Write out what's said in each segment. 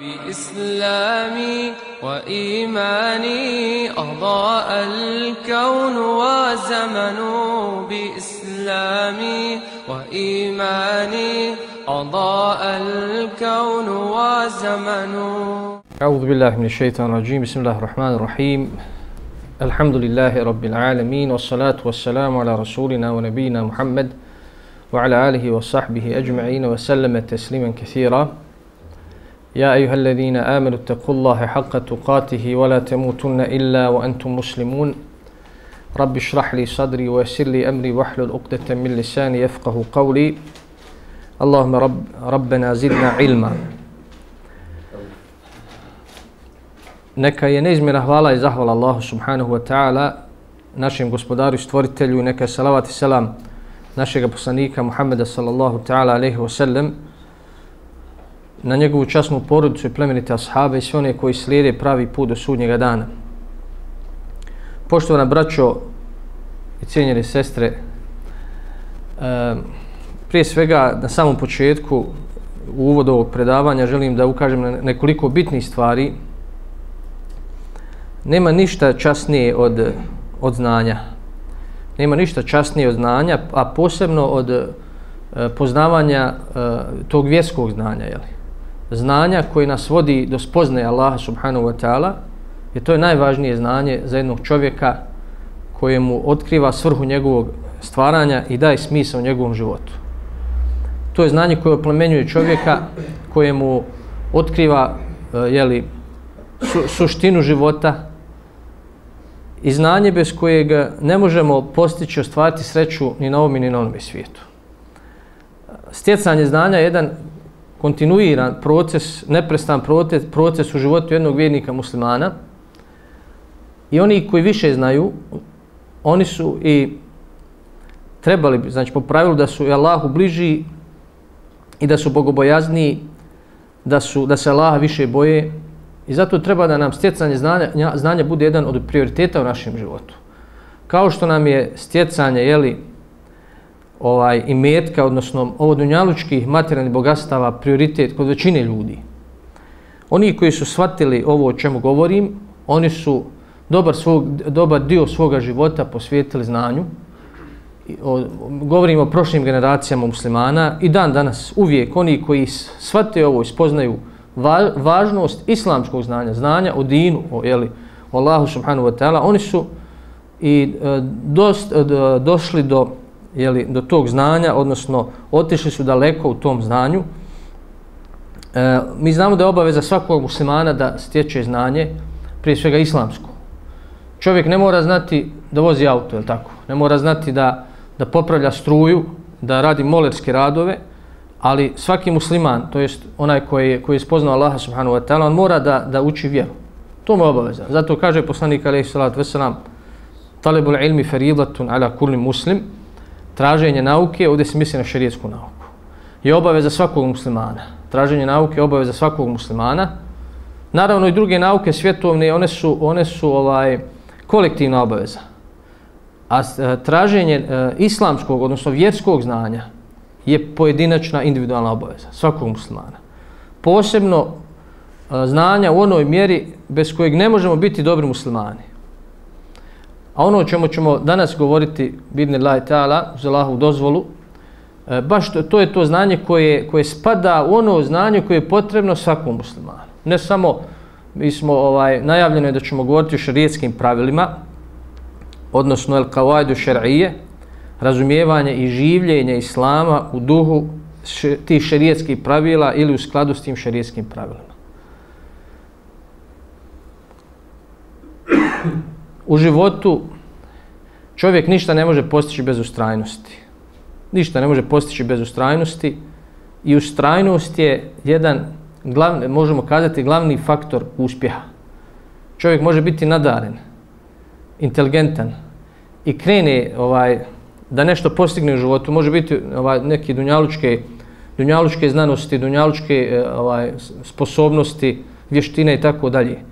بإسلامي وإيماني أضاء الكون وزمن بإسلامي وإيماني أضاء الكون وزمن أعوذ بالله من الشيطان الرجيم. بسم الله الرحمن الرحيم. الحمد لله رب العالمين والصلاة والسلام على رسولنا ونبينا محمد وعلى آله وصحبه أجمعين وسلم تسليما كثيرا. يا أيها الذين آمنوا اتقوا الله حق تقاته ولا تموتن إلا وأنتم مسلمون رب اشرح لي صدري ويسر لي أمري واحلل عقدة من لساني يفقه قولي اللهم رب ربنا زدنا علما Neka je neizmjena hvala i zahvala Allahu subhanahu wa ta'ala, našem gospodaru i stvoritelju, neka je salavat i selam našeg poslanika Muhammeda sallallahu ta'ala alaihi wa sallam, na njegovu časnu porodicu i plemenite ashabe i sve one koji slijede pravi put do sudnjega dana. Poštovana braćo i cijenjene sestre, prije svega na samom početku u uvodu ovog predavanja želim da ukažem na nekoliko bitnih stvari. Nema ništa časnije od, od znanja. Nema ništa časnije od znanja, a posebno od eh, poznavanja eh, tog vjerskog znanja. Jeli? Znanja koji nas vodi do spoznaje Allaha subhanahu wa ta'ala, je to je najvažnije znanje za jednog čovjeka kojemu otkriva svrhu njegovog stvaranja i daje smisao njegovom životu. To je znanje koje oplemenjuje čovjeka kojemu otkriva e, jeli, su, suštinu života i znanje bez kojeg ne možemo postići ostvariti sreću ni na ovom ni na onom svijetu. Stjecanje znanja je jedan kontinuiran proces, neprestan proces, proces u životu jednog vjernika muslimana. I oni koji više znaju, oni su i trebali, znači po pravilu da su Allahu bliži i da su bogobojazniji, da, su, da se Allaha više boje. I zato treba da nam stjecanje znanja, znanja bude jedan od prioriteta u našem životu. Kao što nam je stjecanje, jeli, ovaj imetka, odnosno ovo dunjalučkih materijalnih bogatstava prioritet kod većine ljudi. Oni koji su shvatili ovo o čemu govorim, oni su dobar, svog, dobar dio svoga života posvijetili znanju. O, govorimo o prošlim generacijama muslimana i dan danas uvijek oni koji shvate ovo i spoznaju va, važnost islamskog znanja, znanja o dinu, o, jeli, o Allahu subhanahu wa ta'ala, oni su i e, dost, e, došli do jeli, do tog znanja, odnosno otišli su daleko u tom znanju. E, mi znamo da je obaveza svakog muslimana da stječe znanje, prije svega islamsko. Čovjek ne mora znati da vozi auto, je tako? Ne mora znati da, da popravlja struju, da radi molerske radove, ali svaki musliman, to jest onaj koji je, koji je spoznao Allaha subhanahu wa ta'ala, on mora da, da uči vjeru. To mu je obaveza. Zato kaže poslanik alaihi salatu wasalam, talibul ilmi feridatun ala kulli muslim, traženje nauke, ovdje se misli na šerijetsku nauku, je obaveza svakog muslimana. Traženje nauke je obaveza svakog muslimana. Naravno i druge nauke svjetovne, one su, one su ovaj kolektivna obaveza. A e, traženje e, islamskog, odnosno vjerskog znanja, je pojedinačna individualna obaveza svakog muslimana. Posebno e, znanja u onoj mjeri bez kojeg ne možemo biti dobri muslimani. A ono o čemu ćemo danas govoriti, bidni laj ta'ala, uz Allahu dozvolu, e, baš to, to je to znanje koje, koje spada u ono znanje koje je potrebno svakom muslimanu. Ne samo, mi smo ovaj, najavljeno da ćemo govoriti o šarijetskim pravilima, odnosno el kavajdu šar'ije, razumijevanje i življenje islama u duhu tih šarijetskih pravila ili u skladu s tim šarijetskim pravilima u životu čovjek ništa ne može postići bez ustrajnosti. Ništa ne može postići bez ustrajnosti i ustrajnost je jedan, glavni, možemo kazati, glavni faktor uspjeha. Čovjek može biti nadaren, inteligentan i krene ovaj, da nešto postigne u životu. Može biti ovaj, neki dunjalučke, dunjalučke znanosti, dunjalučke eh, ovaj, sposobnosti, vještine i tako dalje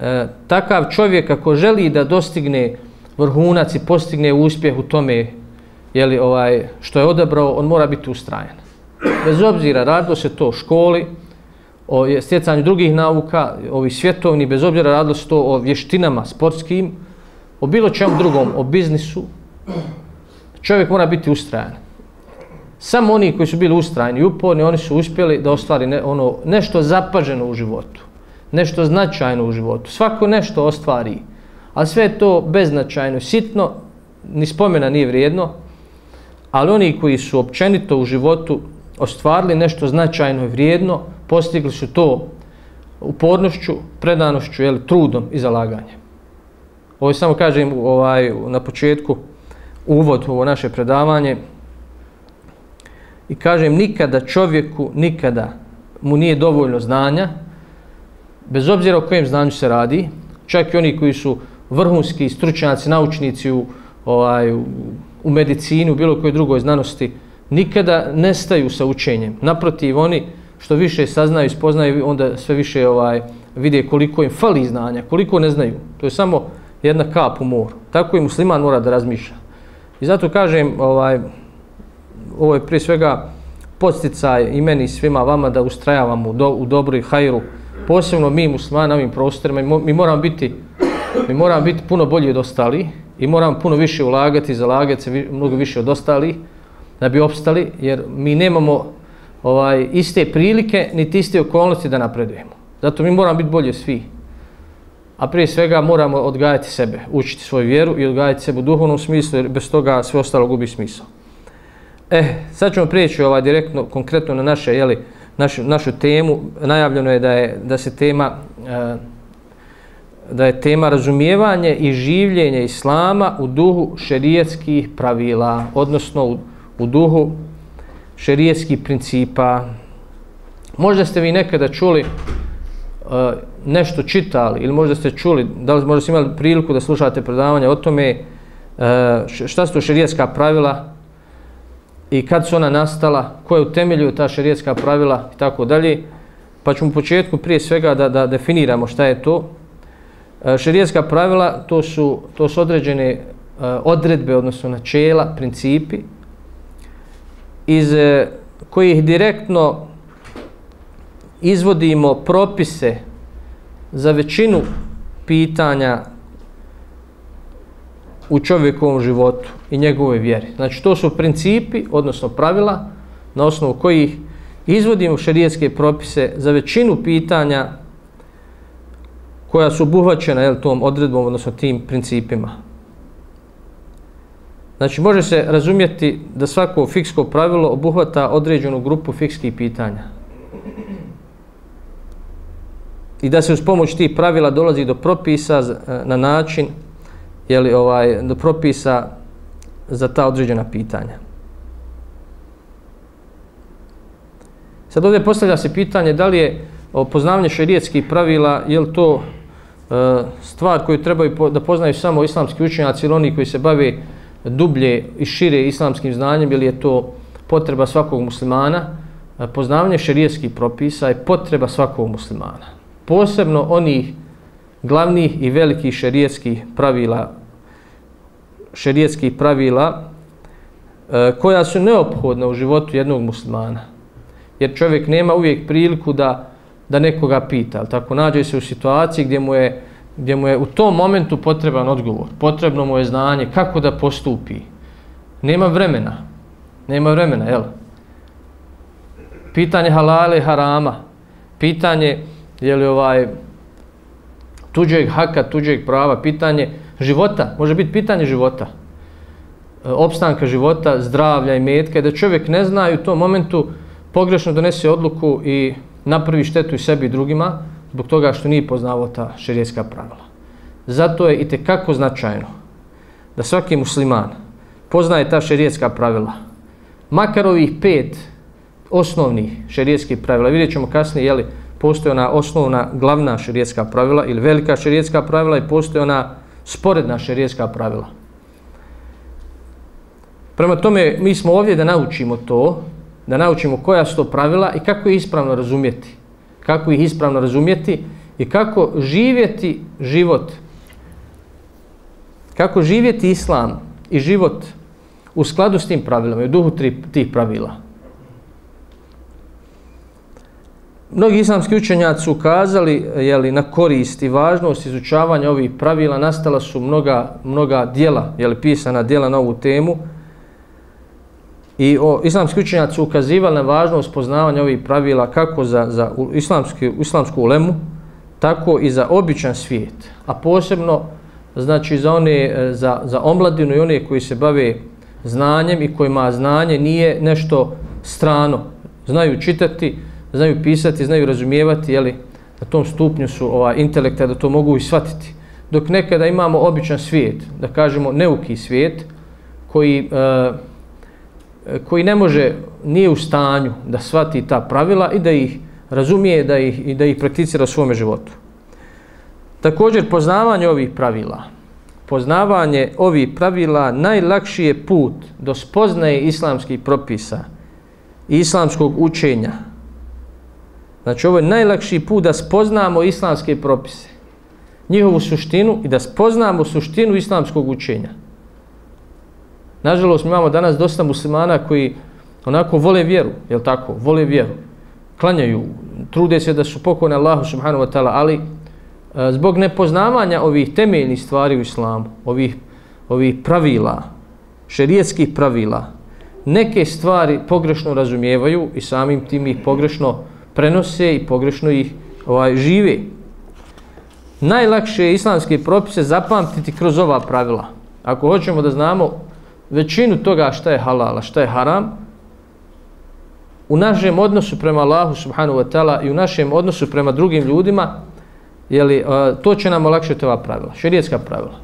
e, takav čovjek ako želi da dostigne vrhunac i postigne uspjeh u tome jeli, ovaj, što je odabrao, on mora biti ustrajan. Bez obzira, radilo se to o školi, o stjecanju drugih nauka, ovi svjetovni, bez obzira radilo se to o vještinama sportskim, o bilo čemu drugom, o biznisu, čovjek mora biti ustrajan. Samo oni koji su bili ustrajni i uporni, oni su uspjeli da ostvari ne, ono, nešto zapaženo u životu, nešto značajno u životu. Svako nešto ostvari, a sve je to beznačajno, sitno, ni spomena nije vrijedno, ali oni koji su općenito u životu ostvarili nešto značajno i vrijedno, postigli su to upornošću, predanošću, jel, trudom i zalaganjem. Ovo samo kažem ovaj, na početku uvod u ovo naše predavanje i kažem nikada čovjeku, nikada mu nije dovoljno znanja, bez obzira o kojem znanju se radi, čak i oni koji su vrhunski stručnjaci, naučnici u, ovaj, u medicini, u bilo kojoj drugoj znanosti, nikada nestaju sa učenjem. Naprotiv, oni što više saznaju i spoznaju, onda sve više ovaj vide koliko im fali znanja, koliko ne znaju. To je samo jedna kap u moru. Tako i musliman mora da razmišlja. I zato kažem, ovaj, ovo je prije svega posticaj i meni svima vama da ustrajavamo u, do, u dobru i hajru. Posebno mi muslimani na ovim prostorima, mi moramo biti mi moramo biti puno bolji od ostali i moramo puno više ulagati, zalagati se mnogo više od ostali da bi opstali, jer mi nemamo ovaj iste prilike niti iste okolnosti da napredujemo. Zato mi moramo biti bolji svi. A prije svega moramo odgajati sebe, učiti svoju vjeru i odgajati sebe u duhovnom smislu, jer bez toga sve ostalo gubi smisao. E, sad ćemo prijeći ovaj direktno, konkretno na naše, jeli, našu, našu temu. Najavljeno je da je da se tema e, da je tema razumijevanje i življenje islama u duhu šerijetskih pravila, odnosno u, u duhu šerijetskih principa. Možda ste vi nekada čuli e, nešto čitali ili možda ste čuli, da li možda ste imali priliku da slušate predavanje o tome e, šta su to šerijetska pravila i kad su ona nastala, ko je utemeljio ta šerijetska pravila i tako dalje. Pa ćemo u početku prije svega da, da definiramo šta je to. E, uh, šerijetska pravila to su, to su određene e, odredbe, odnosno načela, principi, iz eh, kojih direktno izvodimo propise za većinu pitanja u čovjekovom životu i njegove vjeri. Znači, to su principi, odnosno pravila, na osnovu kojih izvodimo šarijetske propise za većinu pitanja koja su obuhvaćena jel, tom odredbom, odnosno tim principima. Znači, može se razumjeti da svako fiksko pravilo obuhvata određenu grupu fikskih pitanja. I da se uz pomoć tih pravila dolazi do propisa e, na način, jeli, ovaj, do propisa za ta određena pitanja. Sad ovdje postavlja se pitanje da li je poznavanje šerijetskih pravila, je li to e, stvar koju trebaju da poznaju samo islamski učenjaci ili oni koji se bave dublje i šire islamskim znanjem ili je to potreba svakog muslimana, e, poznavanje šerijeskih propisa je potreba svakog muslimana. Posebno onih glavnih i velikih šerijeskih pravila, šerijetskih pravila e, koja su neophodna u životu jednog muslimana. Jer čovjek nema uvijek priliku da, da nekoga pita. Tako nađe se u situaciji gdje mu je gdje mu je u tom momentu potreban odgovor, potrebno mu je znanje kako da postupi. Nema vremena. Nema vremena, jel? Pitanje halale i harama. Pitanje, je li ovaj, tuđeg haka, tuđeg prava, pitanje života, može biti pitanje života, e, opstanka života, zdravlja i metka, da čovjek ne zna i u tom momentu pogrešno donese odluku i napravi štetu i sebi i drugima, zbog toga što nije poznavao ta šerijetska pravila. Zato je i kako značajno da svaki musliman poznaje ta šerijetska pravila. Makar ovih pet osnovnih šerijetskih pravila, vidjet ćemo kasnije, jeli, postoje ona osnovna glavna šerijetska pravila ili velika šerijetska pravila i postoje ona sporedna šerijska pravila. Prema tome, mi smo ovdje da naučimo to, da naučimo koja su to pravila i kako je ispravno razumjeti kako ih ispravno razumjeti i kako živjeti život, kako živjeti islam i život u skladu s tim pravilama i u duhu tri, tih pravila. Mnogi islamski učenjaci su ukazali jeli, na korist i važnost izučavanja ovih pravila. Nastala su mnoga, mnoga dijela, jeli, pisana dijela na ovu temu. I o, islamski učenjaci su ukazivali na važnost poznavanja ovih pravila kako za, za islamski, islamsku ulemu, tako i za običan svijet. A posebno znači za one e, za, za omladinu i one koji se bave znanjem i kojima znanje nije nešto strano. Znaju čitati, znaju pisati, znaju razumijevati, jeli, na tom stupnju su ova, intelekta da to mogu i shvatiti. Dok nekada imamo običan svijet, da kažemo neuki svijet, koji, e, koji ne može, nije u stanju da shvati ta pravila i da ih razumije da ih, i da ih prakticira u svome životu. Također, poznavanje ovih pravila, poznavanje ovih pravila najlakši je put do spoznaje islamskih propisa i islamskog učenja, Znači ovo je najlakši put da spoznamo islamske propise, njihovu suštinu i da spoznamo suštinu islamskog učenja. Nažalost, mi imamo danas dosta muslimana koji onako vole vjeru, je tako? Vole vjeru. Klanjaju, trude se da su pokone Allahu subhanahu wa ta'ala, ali e, zbog nepoznavanja ovih temeljnih stvari u islamu, ovih, ovih pravila, šerijetskih pravila, neke stvari pogrešno razumijevaju i samim tim ih pogrešno prenose i pogrešno ih ovaj, žive. Najlakše je islamske propise zapamtiti kroz ova pravila. Ako hoćemo da znamo većinu toga šta je halal, a šta je haram, u našem odnosu prema Allahu subhanahu wa ta'ala i u našem odnosu prema drugim ljudima, jeli, to će nam olakšati ova pravila, šerijetska pravila.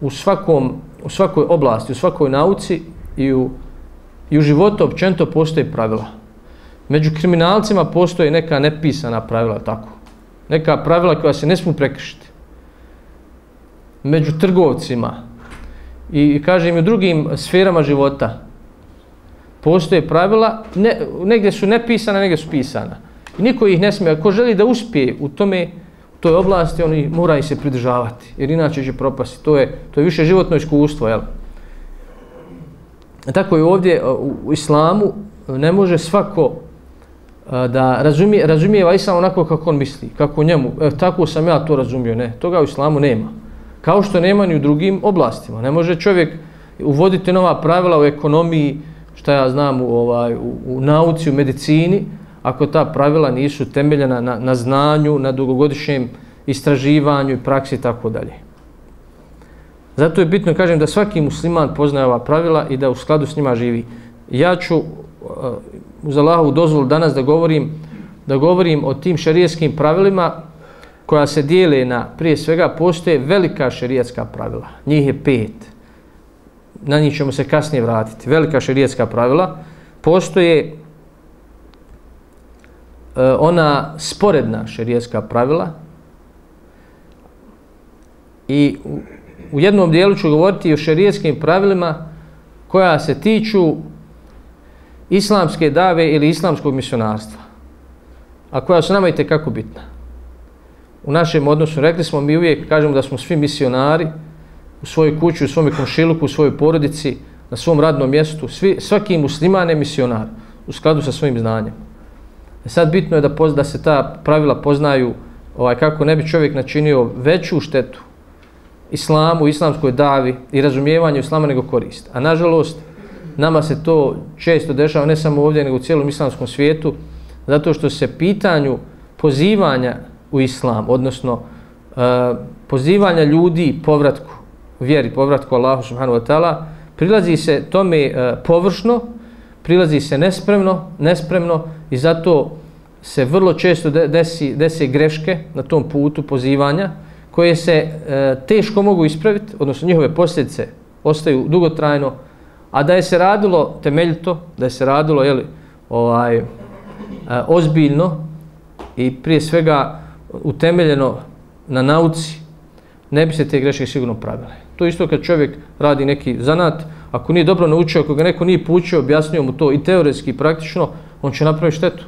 U, svakom, u svakoj oblasti, u svakoj nauci i u, i u životu općento postoje pravila. Među kriminalcima postoje neka nepisana pravila, tako. Neka pravila koja se ne smu prekršiti. Među trgovcima i, i kažem i u drugim sferama života postoje pravila, ne, negdje su nepisana, negdje su pisana. I niko ih ne smije. Ako želi da uspije u tome, u toj oblasti, oni moraju se pridržavati, jer inače će propasti. To je, to je više životno iskustvo, jel? Tako je ovdje u, u islamu ne može svako da razumije, razumije islam onako kako on misli, kako njemu, e, tako sam ja to razumio, ne, toga u islamu nema. Kao što nema ni u drugim oblastima. Ne može čovjek uvoditi nova pravila u ekonomiji, što ja znam, u, ovaj, u, u nauci, u medicini, ako ta pravila nisu temeljena na, na znanju, na dugogodišnjem istraživanju i praksi i tako dalje. Zato je bitno, kažem, da svaki musliman poznaje ova pravila i da u skladu s njima živi. Ja ću Uh, uz Allahovu dozvolu danas da govorim da govorim o tim šarijetskim pravilima koja se dijele na, prije svega, postoje velika šarijetska pravila. Njih je pet. Na njih ćemo se kasnije vratiti. Velika šarijetska pravila. Postoje uh, ona sporedna šarijetska pravila i u, u jednom dijelu ću govoriti o šarijetskim pravilima koja se tiču islamske dave ili islamskog misionarstva, a koja su nama i tekako bitna. U našem odnosu, rekli smo, mi uvijek kažemo da smo svi misionari u svojoj kući, u svome komšiluku, u svojoj porodici, na svom radnom mjestu. Svi, svaki musliman je misionar u skladu sa svojim znanjem. E sad bitno je da, poz, da se ta pravila poznaju ovaj, kako ne bi čovjek načinio veću štetu islamu, islamskoj davi i razumijevanju islama nego korist. A nažalost, nama se to često dešava, ne samo ovdje, nego u cijelom islamskom svijetu, zato što se pitanju pozivanja u islam, odnosno uh, pozivanja ljudi povratku, vjeri, povratku Allahu subhanahu wa ta'ala, prilazi se tome uh, površno, prilazi se nespremno, nespremno i zato se vrlo često desi, desi greške na tom putu pozivanja, koje se e, teško mogu ispraviti, odnosno njihove posljedice ostaju dugotrajno, A da je se radilo temeljito, da je se radilo jeli, ovaj, e, ozbiljno i prije svega utemeljeno na nauci, ne bi se te greške sigurno pravile. To isto kad čovjek radi neki zanat, ako nije dobro naučio, ako ga neko nije poučio, objasnio mu to i teoretski i praktično, on će napraviti štetu.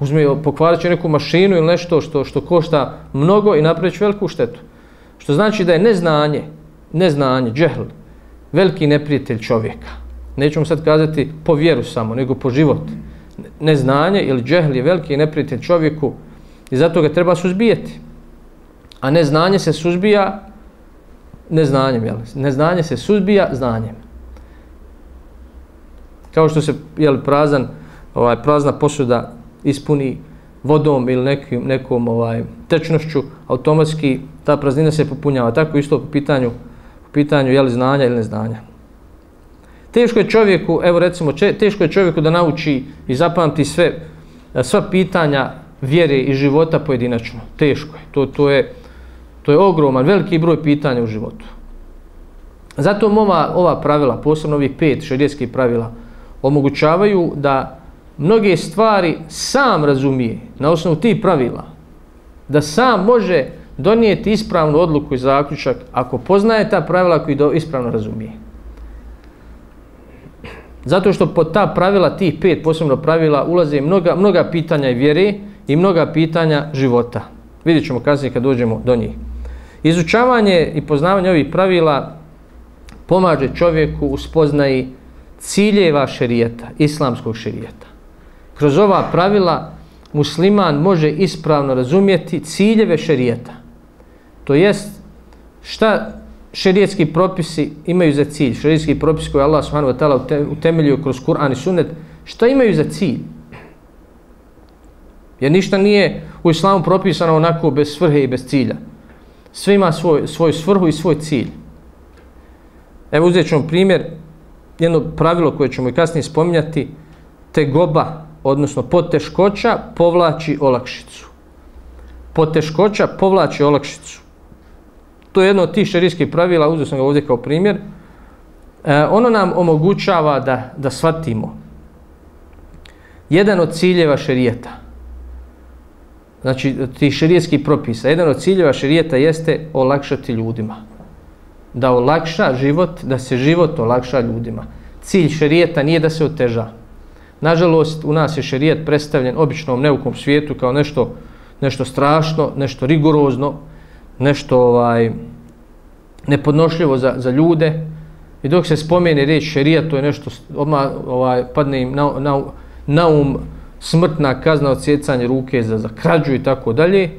Uzme, pokvarit će neku mašinu ili nešto što, što košta mnogo i napravit će veliku štetu. Što znači da je neznanje, neznanje, džehl, veliki neprijatelj čovjeka. Nećemo sad kazati po vjeru samo, nego po život. neznanje ili džehl je veliki neprijatelj čovjeku i zato ga treba suzbijeti. A neznanje se suzbija neznanjem, jel? Neznanje se suzbija znanjem. Kao što se, jel, prazan, ovaj, prazna posuda ispuni vodom ili nekim, nekom ovaj, tečnošću, automatski ta praznina se popunjava. Tako isto po pitanju, pitanju je li znanja ili neznanja. Teško je čovjeku, evo recimo, teško je čovjeku da nauči i zapamti sve, sva pitanja vjere i života pojedinačno. Teško je. To, to je. to je ogroman, veliki broj pitanja u životu. Zato ova, ova pravila, posebno ovih pet šarijetskih pravila, omogućavaju da mnoge stvari sam razumije na osnovu tih pravila, da sam može donijeti ispravnu odluku i zaključak ako poznaje ta pravila koji do ispravno razumije. Zato što pod ta pravila, tih pet posebno pravila, ulaze mnoga, mnoga pitanja i vjere i mnoga pitanja života. Vidjet ćemo kasnije kad dođemo do njih. Izučavanje i poznavanje ovih pravila pomaže čovjeku u spoznaji ciljeva šerijeta, islamskog šerijeta. Kroz ova pravila musliman može ispravno razumjeti ciljeve šerijeta. To jest šta šerijetski propisi imaju za cilj, šerijetski propis koji Allah subhanahu wa ta'ala utemeljio kroz Kur'an i Sunnet, šta imaju za cilj? Jer ništa nije u islamu propisano onako bez svrhe i bez cilja. Sve ima svoj, svoj svrhu i svoj cilj. Evo uzet ćemo primjer, jedno pravilo koje ćemo i kasnije spominjati, te goba, odnosno poteškoća, povlači olakšicu. Poteškoća povlači olakšicu. To je jedno od tih šerijskih pravila, uzeo sam ga ovdje kao primjer. E, ono nam omogućava da, da shvatimo jedan od ciljeva šerijeta, znači ti šerijetskih propisa, jedan od ciljeva šerijeta jeste olakšati ljudima. Da olakša život, da se život olakša ljudima. Cilj šerijeta nije da se oteža. Nažalost, u nas je šerijet predstavljen običnom neukom svijetu kao nešto, nešto strašno, nešto rigorozno, nešto ovaj nepodnošljivo za, za ljude. I dok se spomene riječ šerijat, to je nešto odmah ovaj, padne im na, na, na um smrtna kazna od sjecanja ruke za, za krađu i tako dalje,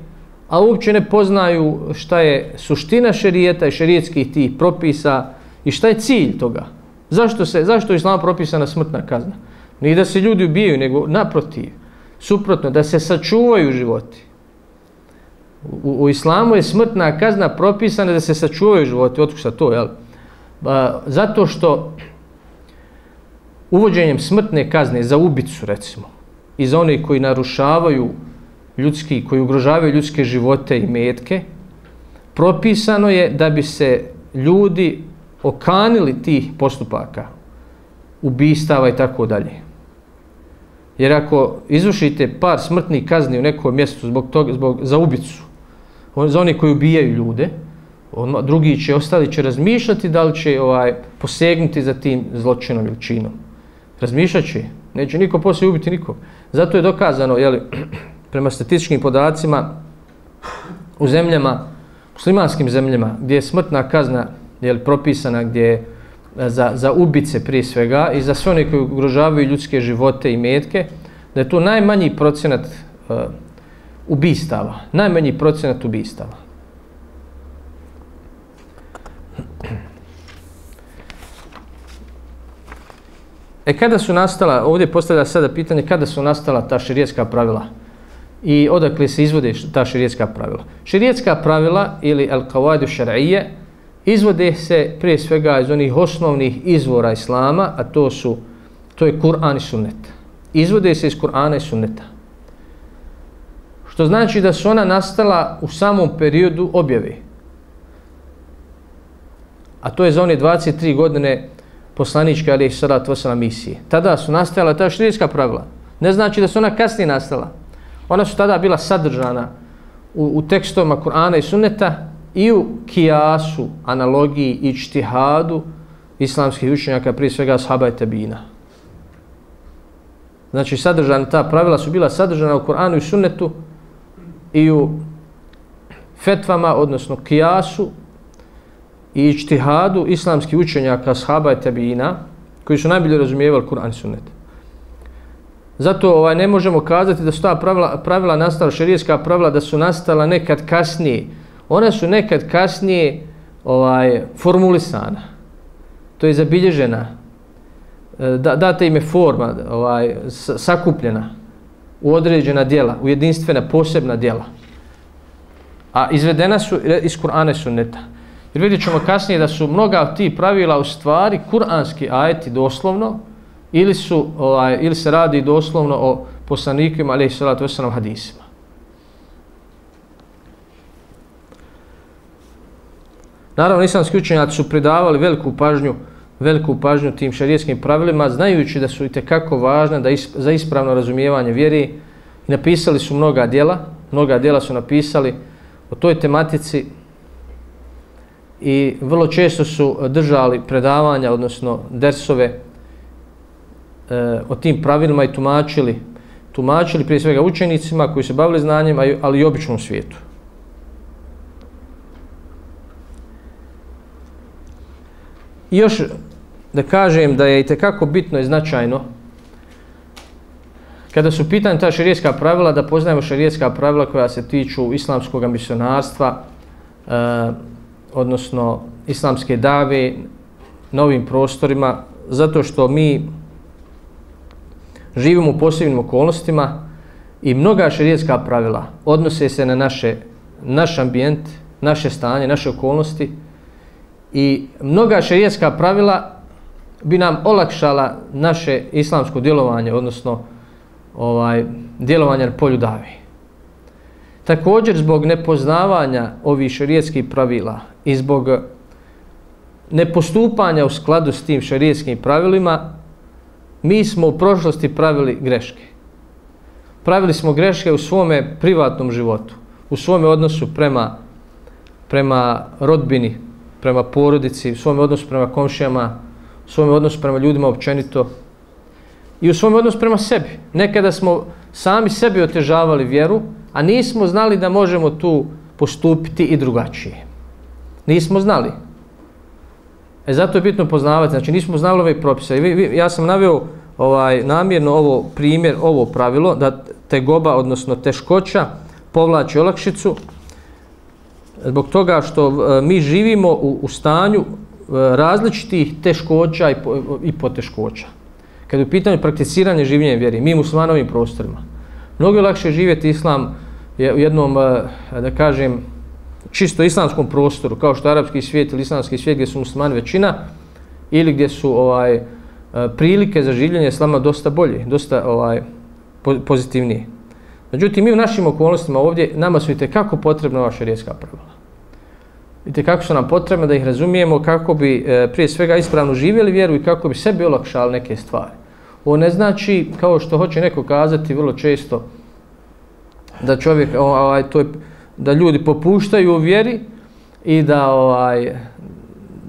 a uopće ne poznaju šta je suština šerijeta i šerijetskih tih propisa i šta je cilj toga. Zašto se zašto je islam propisana smrtna kazna? Nije da se ljudi ubijaju, nego naprotiv, suprotno, da se sačuvaju životi. U, u islamu je smrtna kazna propisana da se sačuvaju životi. Otkud to, jel? Ba, zato što uvođenjem smrtne kazne za ubicu, recimo, i za one koji narušavaju ljudski, koji ugrožavaju ljudske živote i metke, propisano je da bi se ljudi okanili tih postupaka, ubistava i tako dalje. Jer ako izvršite par smrtnih kazni u nekom mjestu zbog toga, zbog, za ubicu, on, za one koji ubijaju ljude, on, drugi će ostali će razmišljati da li će ovaj posegnuti za tim zločinom ili činom. Razmišljat će. Neće niko poslije ubiti nikog. Zato je dokazano, jeli, prema statističkim podacima, u zemljama, muslimanskim zemljama, gdje je smrtna kazna jeli, propisana, gdje je e, za, za ubice prije svega i za sve one koji ugrožavaju ljudske živote i metke, da je to najmanji procenat uh, ubistava. Najmanji procenat ubistava. E kada su nastala, ovdje postavlja sada pitanje kada su nastala ta širijetska pravila i odakle se izvode ta širijetska pravila. Širijetska pravila ili al-qawadu šar'ije izvode se prije svega iz onih osnovnih izvora Islama, a to su to je Kur'an i Sunnet. Izvode se iz Kur'ana i Sunneta. Što znači da su ona nastala u samom periodu objave. A to je za one 23 godine poslaničke ali salat vasala misije. Tada su nastajala ta širijska pravila. Ne znači da su ona kasnije nastala. Ona su tada bila sadržana u, u tekstovima Kur'ana i Sunneta i u kijasu, analogiji i čtihadu islamskih učenjaka, prije svega sahaba i tabina. Znači, sadržana, ta pravila su bila sadržana u Kur'anu i Sunnetu i u fetvama, odnosno kijasu i ičtihadu islamskih učenjaka, shaba i tabijina, koji su najbolje razumijevali Kur'an i sunnet. Zato ovaj ne možemo kazati da su ta pravila, pravila nastala, šerijska pravila, da su nastala nekad kasnije. Ona su nekad kasnije ovaj formulisana. To je zabilježena. E, da, data im je forma ovaj, sakupljena u određena dijela, u jedinstvena, posebna dijela. A izvedena su iz Kur'ana i Sunneta. Jer vidjet ćemo kasnije da su mnoga od tih pravila u stvari kuranski ajeti doslovno ili, su, ovaj, ili se radi doslovno o poslanikima ali i salatu wasalam hadisima. Naravno, islamski učenjaci su pridavali veliku pažnju veliku pažnju tim šarijetskim pravilima, znajući da su i tekako važne da is, za ispravno razumijevanje vjeri. I napisali su mnoga dijela, mnoga dijela su napisali o toj tematici i vrlo često su držali predavanja, odnosno dersove e, o tim pravilima i tumačili, tumačili prije svega učenicima koji se bavili znanjem, ali i običnom svijetu. I još da kažem da je i tekako bitno i značajno kada su pitanje ta šarijetska pravila, da poznajemo šarijetska pravila koja se tiču islamskog misionarstva, e, odnosno islamske dave novim prostorima, zato što mi živimo u posebnim okolnostima i mnoga šarijetska pravila odnose se na naše, naš ambijent, naše stanje, naše okolnosti i mnoga šarijetska pravila bi nam olakšala naše islamsko djelovanje, odnosno ovaj djelovanje na polju davi. Također zbog nepoznavanja ovih šarijetskih pravila i zbog nepostupanja u skladu s tim šarijetskim pravilima, mi smo u prošlosti pravili greške. Pravili smo greške u svome privatnom životu, u svome odnosu prema, prema rodbini, prema porodici, u svome odnosu prema komšijama, u svom odnosu prema ljudima općenito i u svom odnosu prema sebi. Nekada smo sami sebi otežavali vjeru, a nismo znali da možemo tu postupiti i drugačije. Nismo znali. E zato je bitno poznavati, znači nismo znali ove propise. Vi, vi, ja sam naveo ovaj namjerno ovo primjer, ovo pravilo, da te goba, odnosno teškoća, povlači olakšicu, zbog toga što e, mi živimo u, u stanju različitih teškoća i, po, i poteškoća. Kad je u pitanju prakticiranje življenja vjeri, mi muslimanovim prostorima, mnogo je lakše živjeti islam u jednom, eh, da kažem, čisto islamskom prostoru, kao što je arapski svijet ili islamski svijet gdje su muslimani većina, ili gdje su ovaj eh, prilike za življenje islama dosta bolje, dosta ovaj pozitivnije. Međutim, mi u našim okolnostima ovdje, nama su i tekako potrebna ova šarijetska pravila. Vidite kako su nam potrebne da ih razumijemo kako bi e, prije svega ispravno živjeli vjeru i kako bi sebi olakšali neke stvari. Ovo ne znači, kao što hoće neko kazati vrlo često, da čovjek, ovaj, to je, da ljudi popuštaju u vjeri i da, ovaj,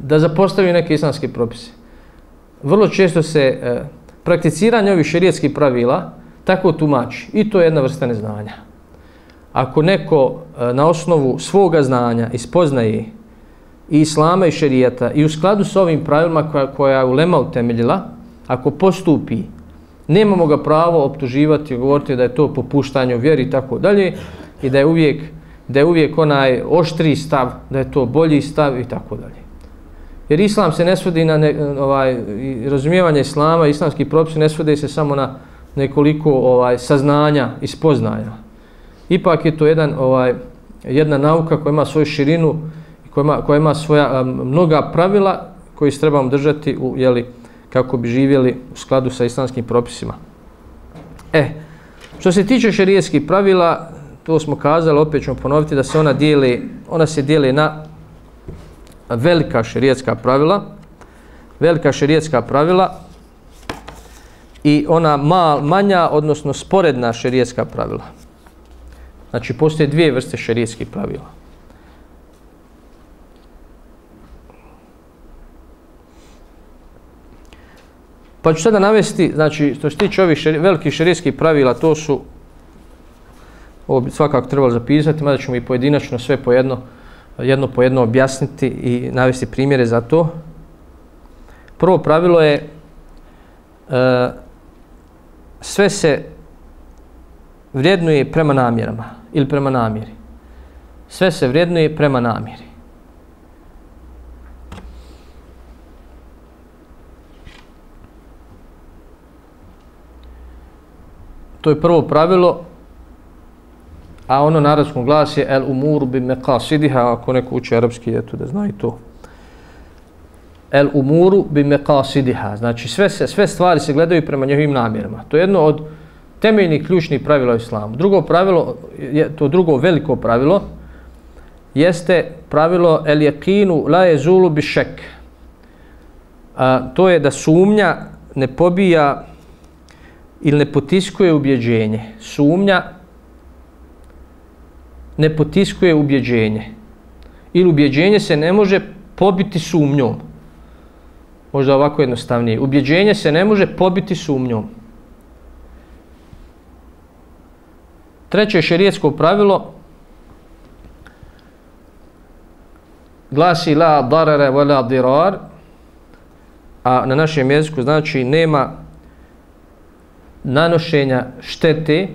da zapostavljaju neke islamske propise. Vrlo često se e, prakticiranje ovih šerijetskih pravila tako tumači i to je jedna vrsta neznanja ako neko e, na osnovu svoga znanja ispoznaje i islama i šerijata i u skladu s ovim pravilima koja, koja je ulema utemeljila, ako postupi, nemamo ga pravo optuživati i govoriti da je to popuštanje u vjeri i tako dalje i da je uvijek da je uvijek onaj oštri stav, da je to bolji stav i tako dalje. Jer islam se ne svodi na ne, ovaj razumijevanje islama, islamski propisi ne svode se samo na nekoliko ovaj saznanja i spoznanja ipak je to jedan ovaj jedna nauka koja ima svoju širinu i koja ima, koja ima svoja a, mnoga pravila koji se trebamo držati u jeli kako bi živjeli u skladu sa islamskim propisima. E, što se tiče šerijskih pravila, to smo kazali, opet ćemo ponoviti da se ona dijeli, ona se dijeli na velika šerijska pravila, velika šerijska pravila i ona mal, manja, odnosno sporedna šerijska pravila. Znači, postoje dvije vrste šarijetskih pravila. Pa ću sada navesti, znači, što se tiče ovih šari, velikih šarijetskih pravila, to su, ovo bi svakako trebalo zapisati, mada ćemo i pojedinačno sve po jedno, jedno po jedno objasniti i navesti primjere za to. Prvo pravilo je, e, sve se vrijednuje prema namjerama ili prema namjeri. Sve se vrijednuje prema namjeri. To je prvo pravilo, a ono na arabskom glas je el umuru bi meqasidiha, ako neko uči arapski, eto da zna i to. El umuru bi meqasidiha, znači sve, se, sve stvari se gledaju prema njegovim namjerama. To je jedno od temeljni ključni pravila u islamu. Drugo pravilo, je, to drugo veliko pravilo, jeste pravilo el yakinu la yazulu bi šek. A to je da sumnja ne pobija ili ne potiskuje ubjeđenje. Sumnja ne potiskuje ubjeđenje. Ili ubjeđenje se ne može pobiti sumnjom. Možda ovako jednostavnije. Ubjeđenje se ne može pobiti sumnjom. Treće šerijetsko pravilo glasi la darare wa la dirar, a na našem jeziku znači nema nanošenja štete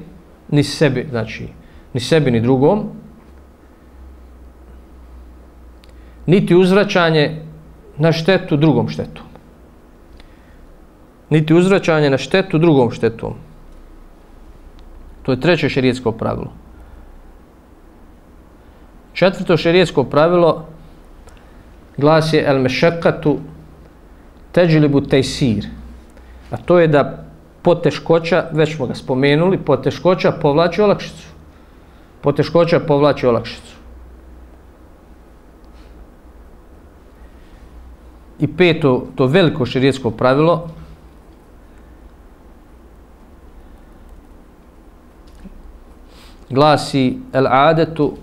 ni sebi, znači ni sebi ni drugom, niti uzvraćanje na štetu drugom štetom. Niti uzvraćanje na štetu drugom štetom. To je treće šerijetsko pravilo. Četvrto šerijetsko pravilo glasi el mešekatu teđilibu tejsir. A to je da poteškoća, već smo ga spomenuli, poteškoća povlači olakšicu. Poteškoća povlači olakšicu. I peto, to veliko širijetsko pravilo, glasi el adetu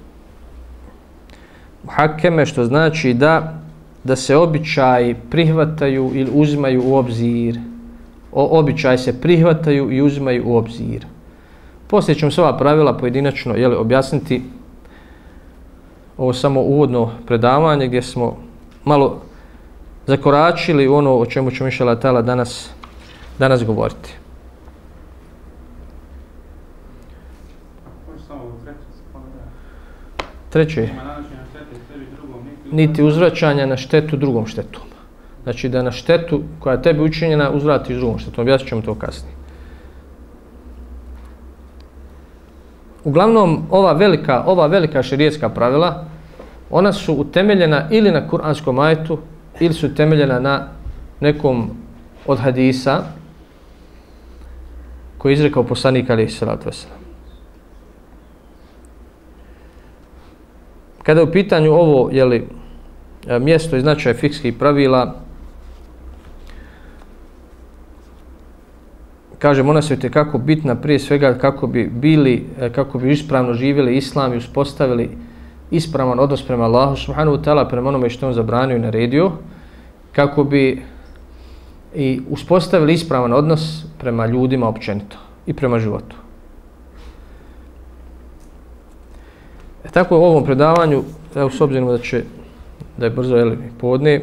hakeme, što znači da da se običaji prihvataju ili uzimaju u obzir o običaj se prihvataju i uzimaju u obzir. Poslije ćemo sva pravila pojedinačno jeli, objasniti ovo samo uvodno predavanje gdje smo malo zakoračili ono o čemu ćemo išala tala danas, danas govoriti. Treće. Niti uzvraćanja na štetu drugom štetom. Znači da na štetu koja je tebi učinjena uzvratiš drugom štetom. Objasnit ćemo to kasnije. Uglavnom, ova velika, ova velika širijetska pravila, ona su utemeljena ili na kuranskom ajetu, ili su utemeljena na nekom od hadisa koji je izrekao poslanik Ali Salatu Kada je u pitanju ovo jeli, e, mjesto i značaj fikskih pravila, kažem, ona se kako bitna prije svega kako bi bili, e, kako bi ispravno živjeli islam i uspostavili ispravan odnos prema Allahu subhanahu wa ta'ala, prema onome što on zabranio i naredio, kako bi i uspostavili ispravan odnos prema ljudima općenito i prema životu. Tako u ovom predavanju, evo s obzirom da će da je brzo jeli, podne,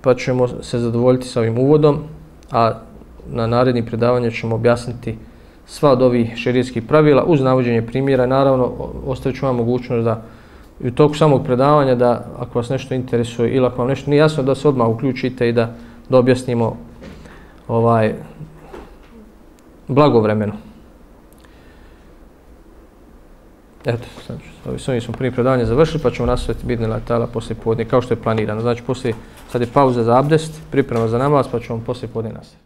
pa ćemo se zadovoljiti sa ovim uvodom, a na narednim predavanja ćemo objasniti sva od ovih šerijskih pravila uz navođenje primjera. Naravno, ostavit ću vam mogućnost da u toku samog predavanja da ako vas nešto interesuje ili ako vam nešto nije jasno da se odmah uključite i da, da objasnimo ovaj blagovremeno. Eto, znači, s ovim smo prvi predavanje završili, pa ćemo nastaviti bitne letala poslije podne, kao što je planirano. Znači, poslije, sad je pauza za abdest, priprema za namaz, pa ćemo poslije podne nastaviti.